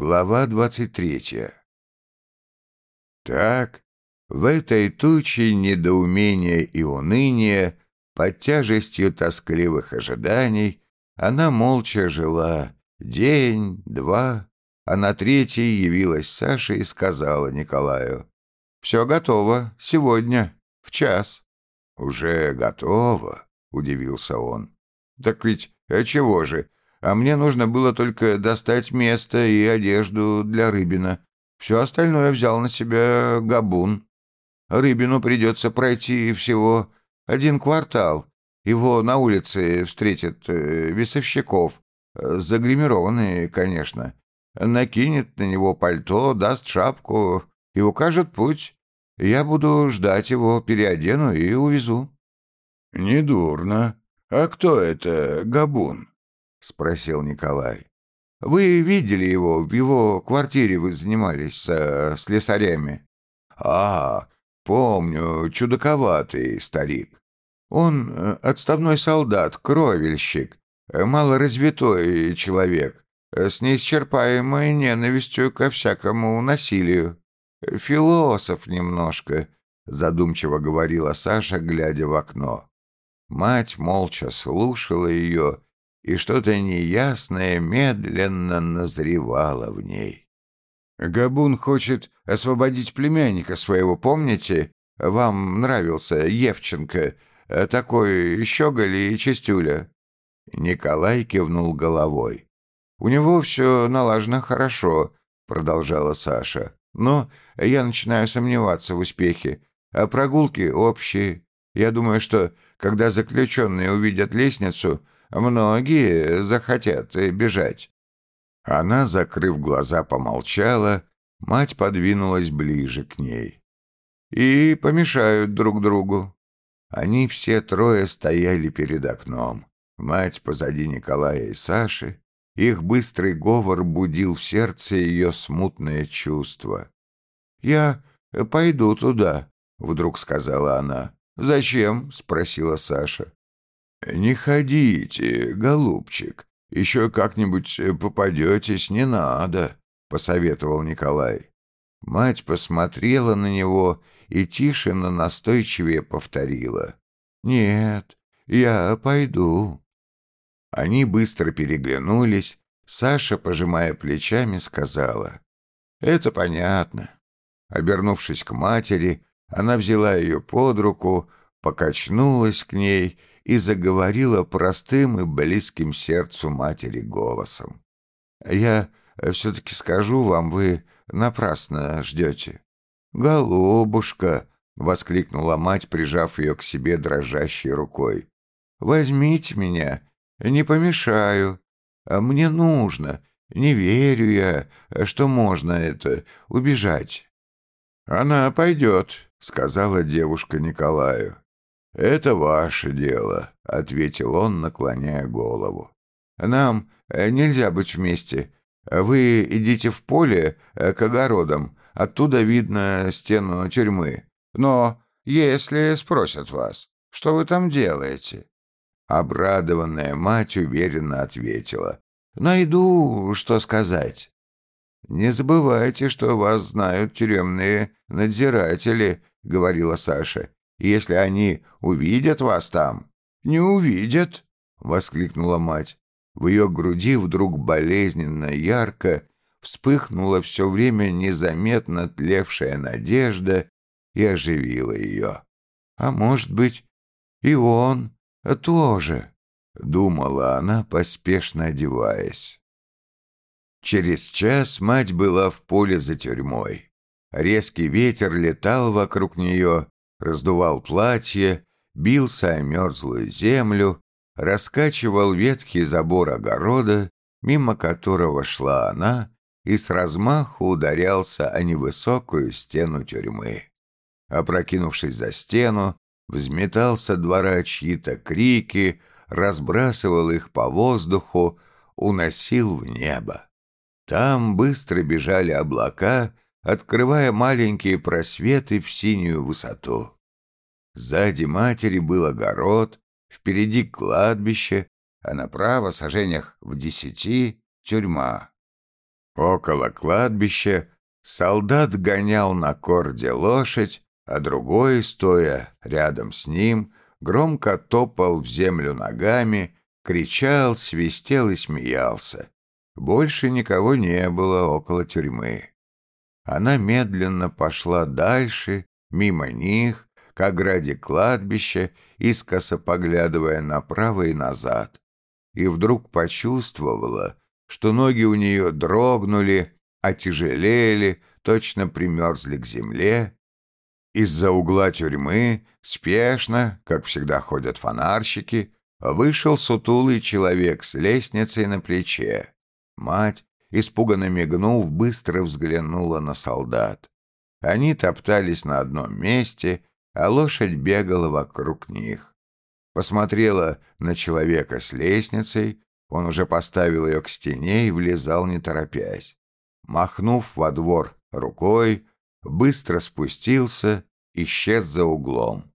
Глава двадцать третья. Так, в этой туче недоумения и уныния, под тяжестью тоскливых ожиданий, она молча жила день, два, а на третий явилась Саша и сказала Николаю, «Все готово, сегодня, в час». «Уже готово?» — удивился он. «Так ведь, а чего же?» А мне нужно было только достать место и одежду для Рыбина. Все остальное взял на себя Габун. Рыбину придется пройти всего один квартал. Его на улице встретят э, весовщиков, загримированные, конечно. Накинет на него пальто, даст шапку и укажет путь. Я буду ждать его, переодену и увезу». «Недурно. А кто это Габун?» — спросил Николай. «Вы видели его, в его квартире вы занимались со слесарями?» «А, помню, чудаковатый старик. Он э, отставной солдат, кровельщик, э, малоразвитой человек, э, с неисчерпаемой ненавистью ко всякому насилию. Философ немножко», — задумчиво говорила Саша, глядя в окно. Мать молча слушала ее и что-то неясное медленно назревало в ней. «Габун хочет освободить племянника своего, помните? Вам нравился Евченко, такой щеголь и чистюля?» Николай кивнул головой. «У него все налажено хорошо», — продолжала Саша. «Но я начинаю сомневаться в успехе. А прогулки общие. Я думаю, что, когда заключенные увидят лестницу, Многие захотят бежать». Она, закрыв глаза, помолчала, мать подвинулась ближе к ней. «И помешают друг другу». Они все трое стояли перед окном. Мать позади Николая и Саши. Их быстрый говор будил в сердце ее смутное чувство. «Я пойду туда», — вдруг сказала она. «Зачем?» — спросила Саша. «Не ходите, голубчик, еще как-нибудь э, попадетесь, не надо», — посоветовал Николай. Мать посмотрела на него и тише, но настойчивее повторила. «Нет, я пойду». Они быстро переглянулись. Саша, пожимая плечами, сказала. «Это понятно». Обернувшись к матери, она взяла ее под руку, покачнулась к ней и заговорила простым и близким сердцу матери голосом. «Я все-таки скажу вам, вы напрасно ждете». «Голубушка!» — воскликнула мать, прижав ее к себе дрожащей рукой. «Возьмите меня, не помешаю. Мне нужно, не верю я, что можно это, убежать». «Она пойдет», — сказала девушка Николаю. «Это ваше дело», — ответил он, наклоняя голову. «Нам э, нельзя быть вместе. Вы идите в поле э, к огородам, оттуда видно стену тюрьмы. Но если спросят вас, что вы там делаете?» Обрадованная мать уверенно ответила. «Найду, что сказать». «Не забывайте, что вас знают тюремные надзиратели», — говорила Саша. Если они увидят вас там...» «Не увидят!» — воскликнула мать. В ее груди вдруг болезненно ярко вспыхнула все время незаметно тлевшая надежда и оживила ее. «А может быть, и он тоже?» — думала она, поспешно одеваясь. Через час мать была в поле за тюрьмой. Резкий ветер летал вокруг нее, раздувал платье, бился о мерзлую землю, раскачивал ветхий забор огорода, мимо которого шла она, и с размаху ударялся о невысокую стену тюрьмы. Опрокинувшись за стену, взметался двора чьи-то крики, разбрасывал их по воздуху, уносил в небо. Там быстро бежали облака, открывая маленькие просветы в синюю высоту. Сзади матери был огород, впереди кладбище, а направо, сожжениях в десяти, тюрьма. Около кладбища солдат гонял на корде лошадь, а другой, стоя рядом с ним, громко топал в землю ногами, кричал, свистел и смеялся. Больше никого не было около тюрьмы. Она медленно пошла дальше, мимо них, к ограде кладбища, искоса поглядывая направо и назад. И вдруг почувствовала, что ноги у нее дрогнули, отяжелели, точно примерзли к земле. Из-за угла тюрьмы, спешно, как всегда ходят фонарщики, вышел сутулый человек с лестницей на плече. Мать, испуганно мигнув, быстро взглянула на солдат. Они топтались на одном месте, а лошадь бегала вокруг них. Посмотрела на человека с лестницей, он уже поставил ее к стене и влезал, не торопясь. Махнув во двор рукой, быстро спустился, исчез за углом.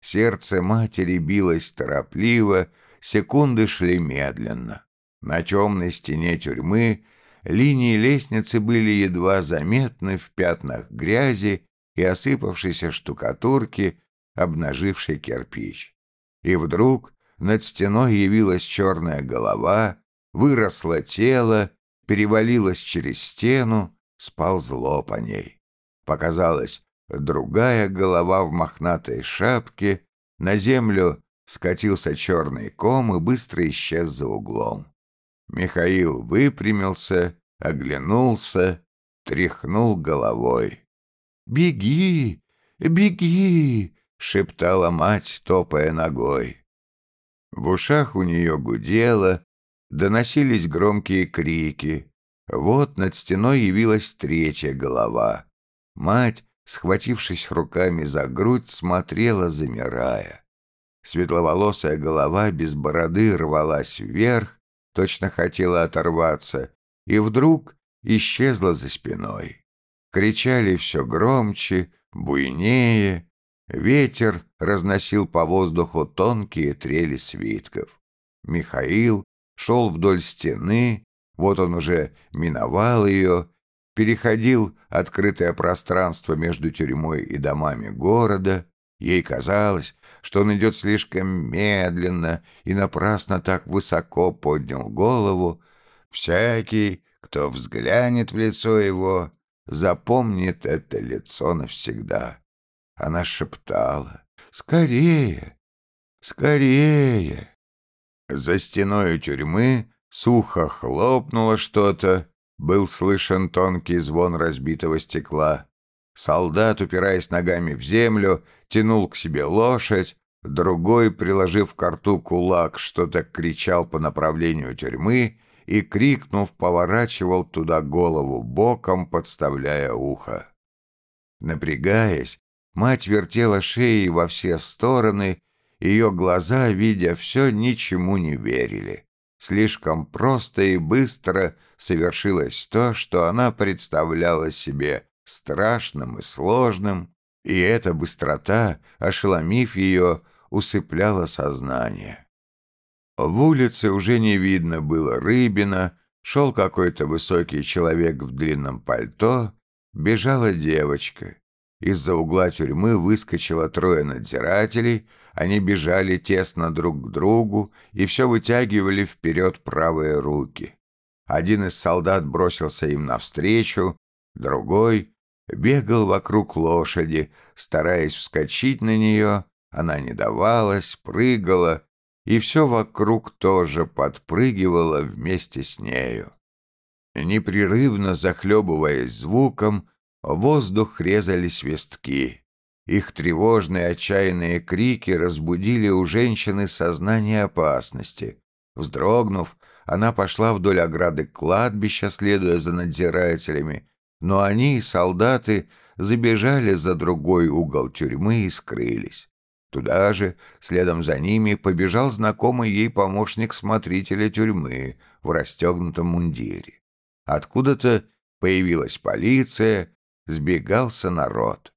Сердце матери билось торопливо, секунды шли медленно. На темной стене тюрьмы линии лестницы были едва заметны в пятнах грязи и осыпавшейся штукатурки, обнажившей кирпич. И вдруг над стеной явилась черная голова, выросло тело, перевалилось через стену, сползло по ней. Показалась другая голова в мохнатой шапке, на землю скатился черный ком и быстро исчез за углом. Михаил выпрямился, оглянулся, тряхнул головой. «Беги, беги!» — шептала мать, топая ногой. В ушах у нее гудело, доносились громкие крики. Вот над стеной явилась третья голова. Мать, схватившись руками за грудь, смотрела, замирая. Светловолосая голова без бороды рвалась вверх, точно хотела оторваться, и вдруг исчезла за спиной. Кричали все громче, буйнее. Ветер разносил по воздуху тонкие трели свитков. Михаил шел вдоль стены, вот он уже миновал ее, переходил открытое пространство между тюрьмой и домами города. Ей казалось, что он идет слишком медленно и напрасно так высоко поднял голову. Всякий, кто взглянет в лицо его, запомнит это лицо навсегда. Она шептала «Скорее! Скорее!» За стеной тюрьмы сухо хлопнуло что-то, был слышен тонкий звон разбитого стекла. Солдат, упираясь ногами в землю, тянул к себе лошадь, другой, приложив к рту кулак, что-то кричал по направлению тюрьмы и, крикнув, поворачивал туда голову боком, подставляя ухо. Напрягаясь, мать вертела шеей во все стороны, ее глаза, видя все, ничему не верили. Слишком просто и быстро совершилось то, что она представляла себе страшным и сложным, и эта быстрота, ошеломив ее, усыпляла сознание. В улице уже не видно было Рыбина, шел какой-то высокий человек в длинном пальто, бежала девочка. Из-за угла тюрьмы выскочило трое надзирателей, они бежали тесно друг к другу и все вытягивали вперед правые руки. Один из солдат бросился им навстречу, другой бегал вокруг лошади, стараясь вскочить на нее, она не давалась, прыгала, и все вокруг тоже подпрыгивало вместе с нею. Непрерывно захлебываясь звуком, воздух резали свистки. Их тревожные отчаянные крики разбудили у женщины сознание опасности. Вздрогнув, она пошла вдоль ограды кладбища, следуя за надзирателями, но они, солдаты, забежали за другой угол тюрьмы и скрылись. Туда же, следом за ними, побежал знакомый ей помощник смотрителя тюрьмы в расстегнутом мундире. Откуда-то появилась полиция, сбегался народ.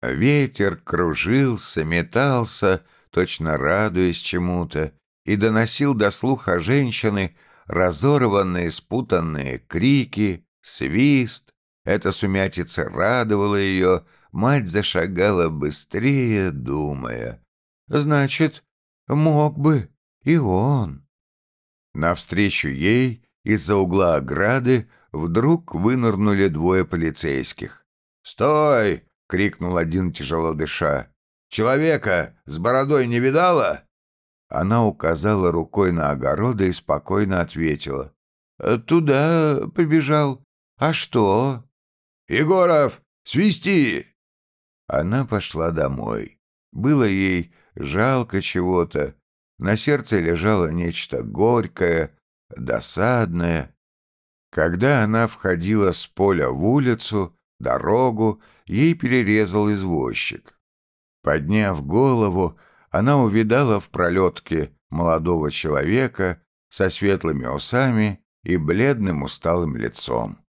Ветер кружился, метался, точно радуясь чему-то, и доносил до слуха женщины разорванные спутанные крики, свист. Эта сумятица радовала ее, мать зашагала быстрее, думая. «Значит, мог бы и он». Навстречу ей из-за угла ограды вдруг вынырнули двое полицейских. «Стой!» — крикнул один, тяжело дыша. «Человека с бородой не видала?» Она указала рукой на огороды и спокойно ответила. «Туда побежал. А что?» «Егоров, свисти!» Она пошла домой. Было ей жалко чего-то. На сердце лежало нечто горькое, досадное. Когда она входила с поля в улицу, дорогу, ей перерезал извозчик. Подняв голову, она увидала в пролетке молодого человека со светлыми усами и бледным усталым лицом.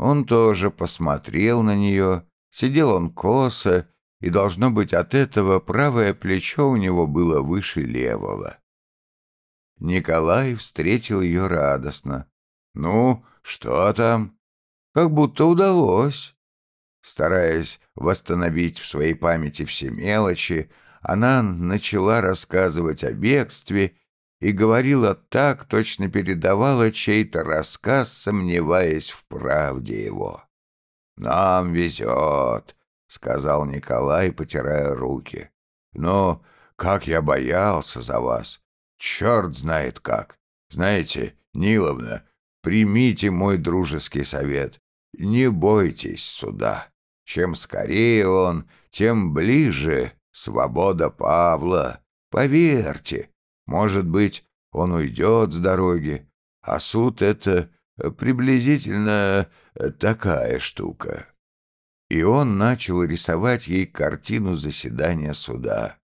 Он тоже посмотрел на нее, сидел он косо, и, должно быть, от этого правое плечо у него было выше левого. Николай встретил ее радостно. «Ну, что там?» «Как будто удалось». Стараясь восстановить в своей памяти все мелочи, она начала рассказывать о бегстве и говорила так, точно передавала чей-то рассказ, сомневаясь в правде его. «Нам везет», — сказал Николай, потирая руки. «Но как я боялся за вас! Черт знает как! Знаете, Ниловна, примите мой дружеский совет. Не бойтесь суда. Чем скорее он, тем ближе свобода Павла. Поверьте, может быть, он уйдет с дороги, а суд — это приблизительно такая штука. И он начал рисовать ей картину заседания суда.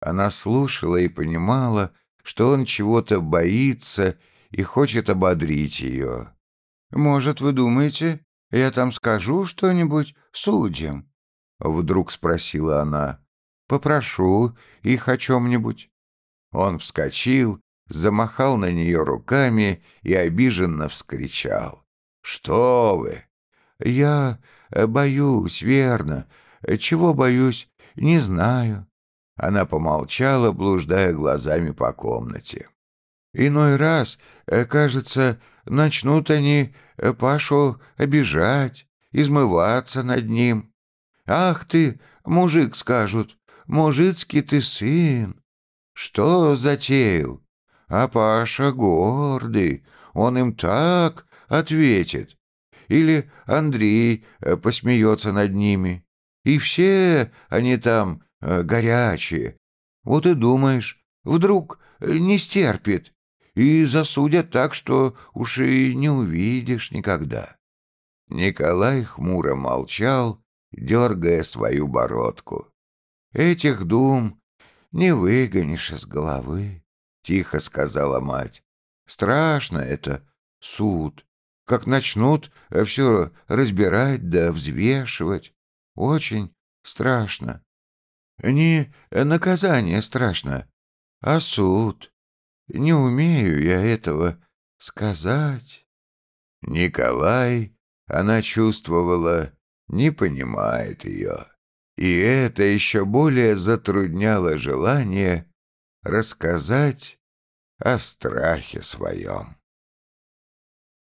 Она слушала и понимала, что он чего-то боится и хочет ободрить ее. «Может, вы думаете, я там скажу что-нибудь судьям?» Вдруг спросила она. «Попрошу их о чем-нибудь». Он вскочил, замахал на нее руками и обиженно вскричал. «Что вы?» «Я боюсь, верно. Чего боюсь, не знаю». Она помолчала, блуждая глазами по комнате. «Иной раз, кажется, начнут они Пашу обижать, измываться над ним. Ах ты, мужик, скажут, мужицкий ты сын. Что затеял? А Паша гордый, он им так ответит. Или Андрей э, посмеется над ними. И все они там э, горячие. Вот и думаешь, вдруг э, не стерпит и засудят так, что уж и не увидишь никогда». Николай хмуро молчал, дергая свою бородку. «Этих дум не выгонишь из головы», — тихо сказала мать. «Страшно это, суд. Как начнут все разбирать да взвешивать. Очень страшно. Не наказание страшно, а суд. Не умею я этого сказать. Николай, она чувствовала, не понимает ее. И это еще более затрудняло желание рассказать о страхе своем.